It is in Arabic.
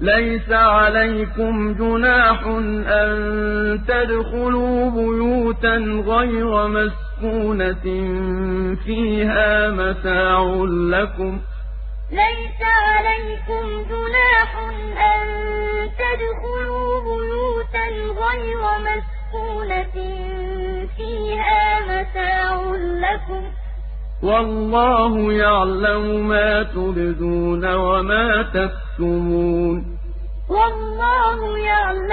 لَيْسَ عَلَيْكُمْ جُنَاحٌ أَن تَدْخُلُوا بُيُوتًا غَيْرَ مَسْكُونَةٍ فِيهَا مَتَاعٌ لَّكُمْ ۚ لَيْسَ عَلَيْكُمْ جُنَاحٌ أَن تَدْخُلُوا بُيُوتًا غَيْرَ مَسْكُونَةٍ فِيهَا مَتَاعٌ لَّكُمْ ۚ وَاللَّهُ يَعْلَمُ مَا تُبْدُونَ وَمَا تَكْتُمُونَ. وَاللَّهُ يَعْلَمُ